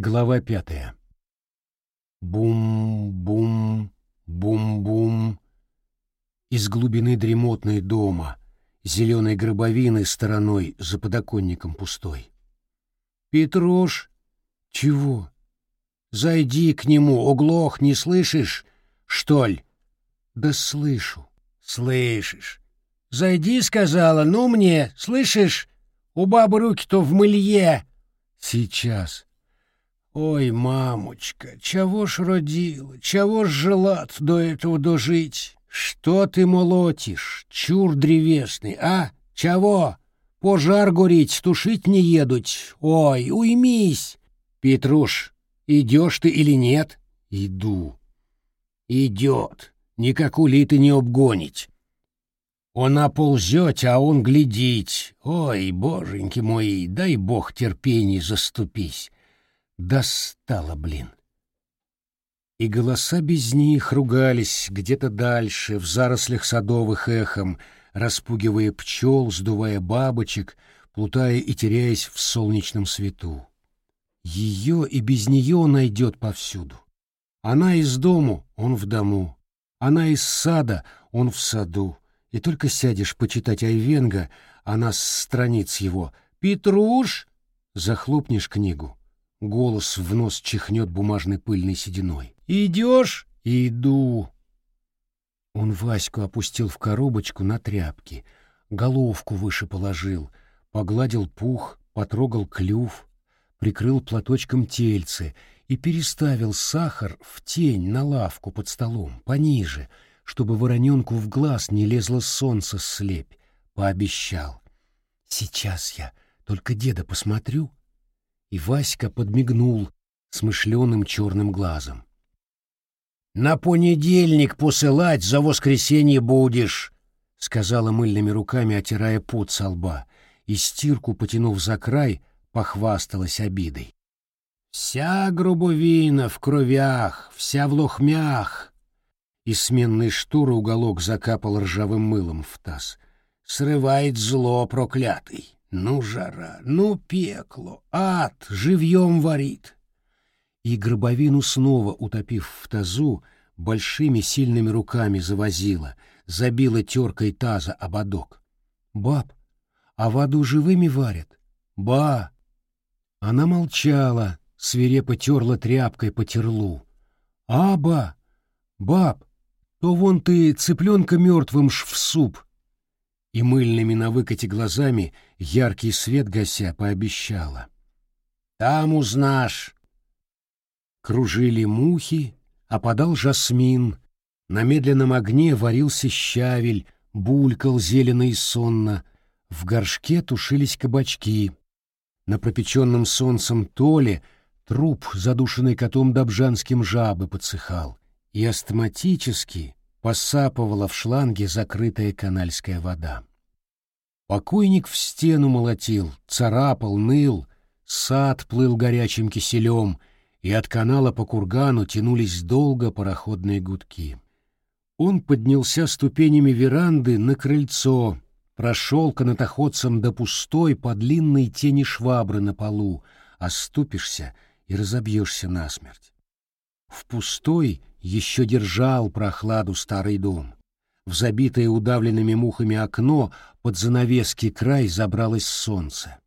Глава пятая. Бум-бум, бум-бум. Из глубины дремотной дома, зеленой гробовины стороной за подоконником пустой. «Петруш!» «Чего?» «Зайди к нему, оглох, не слышишь, что ли?» «Да слышу». «Слышишь. Зайди, сказала, ну мне, слышишь? У бабы руки-то в мылье». «Сейчас». Ой, мамочка, чего ж родила, чего ж желат до этого дожить? Что ты молотишь, чур древесный, а? Чего? Пожар гореть, тушить не едут. Ой, уймись. Петруш, идешь ты или нет? Иду. Идет. Никак улиты не обгонить. Она ползет, а он глядить. Ой, боженьки мои, дай бог терпений заступись. Достало, блин. И голоса без них ругались где-то дальше, в зарослях садовых эхом, распугивая пчел, сдувая бабочек, плутая и теряясь в солнечном свету. Ее и без нее найдет повсюду. Она из дому, он в дому. Она из сада, он в саду. И только сядешь почитать Айвенга, она с страниц его «Петруш!» захлопнешь книгу Голос в нос чихнет бумажной пыльной сединой. «Идешь?» «Иду». Он Ваську опустил в коробочку на тряпки, головку выше положил, погладил пух, потрогал клюв, прикрыл платочком тельце и переставил сахар в тень на лавку под столом, пониже, чтобы вороненку в глаз не лезло солнце слепь, пообещал. «Сейчас я только деда посмотрю, и Васька подмигнул смышленым черным глазом. «На понедельник посылать за воскресенье будешь», — сказала мыльными руками, отирая пот со лба, и стирку, потянув за край, похвасталась обидой. «Вся грубовина в кровях, вся в лохмях!» И сменный штур уголок закапал ржавым мылом в таз. «Срывает зло проклятый!» Ну, жара, ну, пекло, ад живьем варит. И гробовину снова, утопив в тазу, большими сильными руками завозила, забила теркой таза ободок. «Баб, а воду живыми варят?» «Ба!» Она молчала, свирепо терла тряпкой по терлу. «Аба! Баб, то вон ты цыпленка мертвым ж в суп и мыльными на выкате глазами, яркий свет гася, пообещала. «Там узнашь!» Кружили мухи, опадал жасмин, на медленном огне варился щавель, булькал зелено и сонно, в горшке тушились кабачки. На пропеченном солнцем толе труп, задушенный котом добжанским жабы, подсыхал, и астматически посапывала в шланге закрытая канальская вода. Покойник в стену молотил, царапал, ныл, сад плыл горячим киселем, и от канала по кургану тянулись долго пароходные гудки. Он поднялся ступенями веранды на крыльцо, прошел канатоходцем до пустой по длинной тени швабры на полу, оступишься и разобьешься насмерть. В пустой еще держал прохладу старый дом. В забитое удавленными мухами окно под занавески край забралось солнце.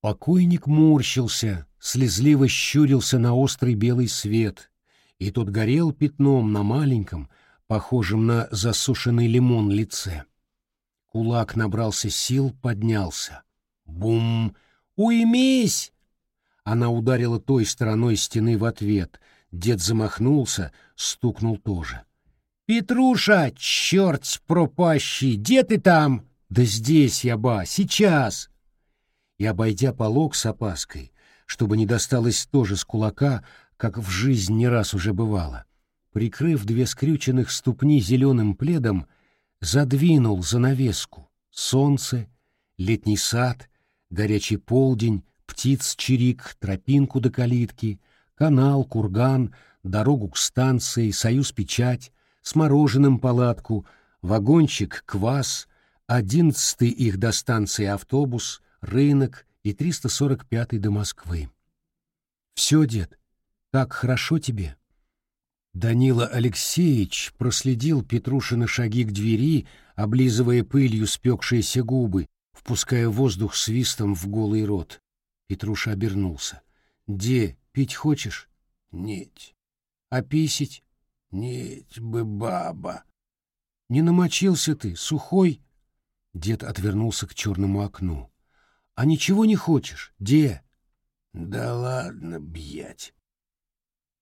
Покойник морщился, слезливо щурился на острый белый свет, и тот горел пятном на маленьком, похожем на засушенный лимон лице. Кулак набрался сил, поднялся. Бум! Уймись! Она ударила той стороной стены в ответ — Дед замахнулся, стукнул тоже. «Петруша, черт пропащий, где ты там?» «Да здесь я, ба, сейчас!» И, обойдя полог с опаской, чтобы не досталось тоже с кулака, как в жизнь не раз уже бывало, прикрыв две скрюченных ступни зеленым пледом, задвинул занавеску. Солнце, летний сад, горячий полдень, птиц чирик, тропинку до калитки — канал, курган, дорогу к станции, союз-печать, с мороженым палатку, вагончик, квас, одиннадцатый их до станции автобус, рынок и 345-й до Москвы. Все, дед, так хорошо тебе. Данила Алексеевич проследил Петрушины шаги к двери, облизывая пылью спекшиеся губы, впуская воздух свистом в голый рот. Петруша обернулся. «Де, пить хочешь?» «Нет». «А писить?» «Нет бы, баба». «Не намочился ты, сухой?» Дед отвернулся к черному окну. «А ничего не хочешь? Де?» «Да ладно, бьять».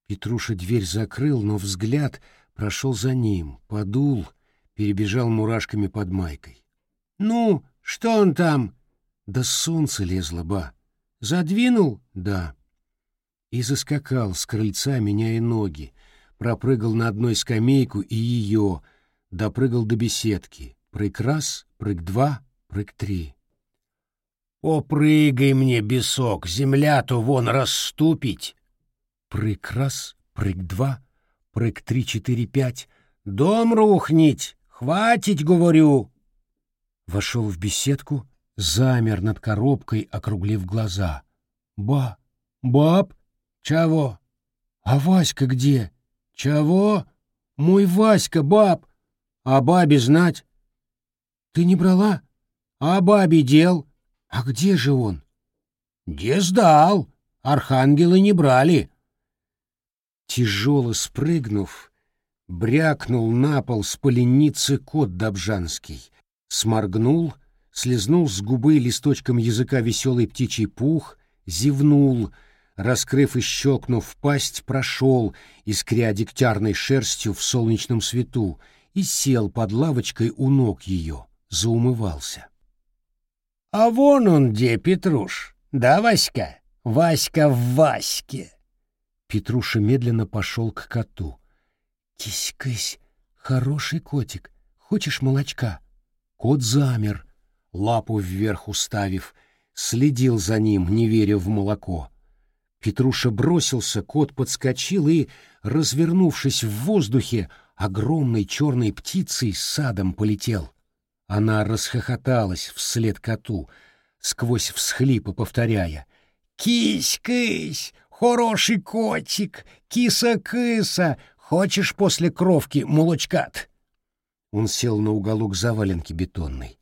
Петруша дверь закрыл, но взгляд прошел за ним, подул, перебежал мурашками под майкой. «Ну, что он там?» «Да солнце лезло, ба». «Задвинул?» «Да». И заскакал с крыльца, меняя ноги, пропрыгал на одной скамейку и ее, допрыгал до беседки. Прыг раз, прыг два, прыг три. «Попрыгай мне, бесок, земля-то вон расступить!» Прыг раз, прыг два, прыг три, четыре, пять. «Дом рухнить! Хватить, говорю!» Вошел в беседку, замер над коробкой, округлив глаза. «Ба! Баб! Чего? А Васька где? Чего? Мой Васька, баб! А бабе знать? Ты не брала? А бабе дел? А где же он? Где сдал? Архангелы не брали. Тяжело спрыгнув, брякнул на пол с поленицы кот Добжанский, сморгнул, слезнул с губы листочком языка веселый птичий пух, зевнул, раскрыв и щелкнув пасть, прошел, искря дегтярной шерстью в солнечном свету, и сел под лавочкой у ног ее, заумывался. — А вон он где, Петруш, да, Васька? Васька в Ваське. Петруша медленно пошел к коту. — Кись-кысь, хороший котик, хочешь молочка? Кот замер, лапу вверх уставив, следил за ним, не веря в молоко. Петруша бросился, кот подскочил и, развернувшись в воздухе, огромной черной птицей садом полетел. Она расхохоталась вслед коту, сквозь всхлипы повторяя «Кись-кысь, хороший котик, киса-кыса, хочешь после кровки молочкат?» Он сел на уголок заваленки бетонной.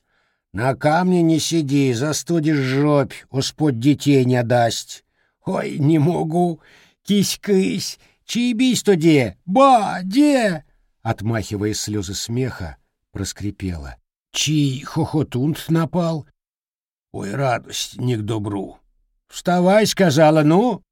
«На камне не сиди, застудишь жопь, Господь детей не даст. Ой, не могу, кись-кысь, чаебись-то де, ба, де!» Отмахивая слезы смеха, проскрипела. «Чий хохотунт напал?» «Ой, радость не к добру!» «Вставай!» — сказала, «ну!»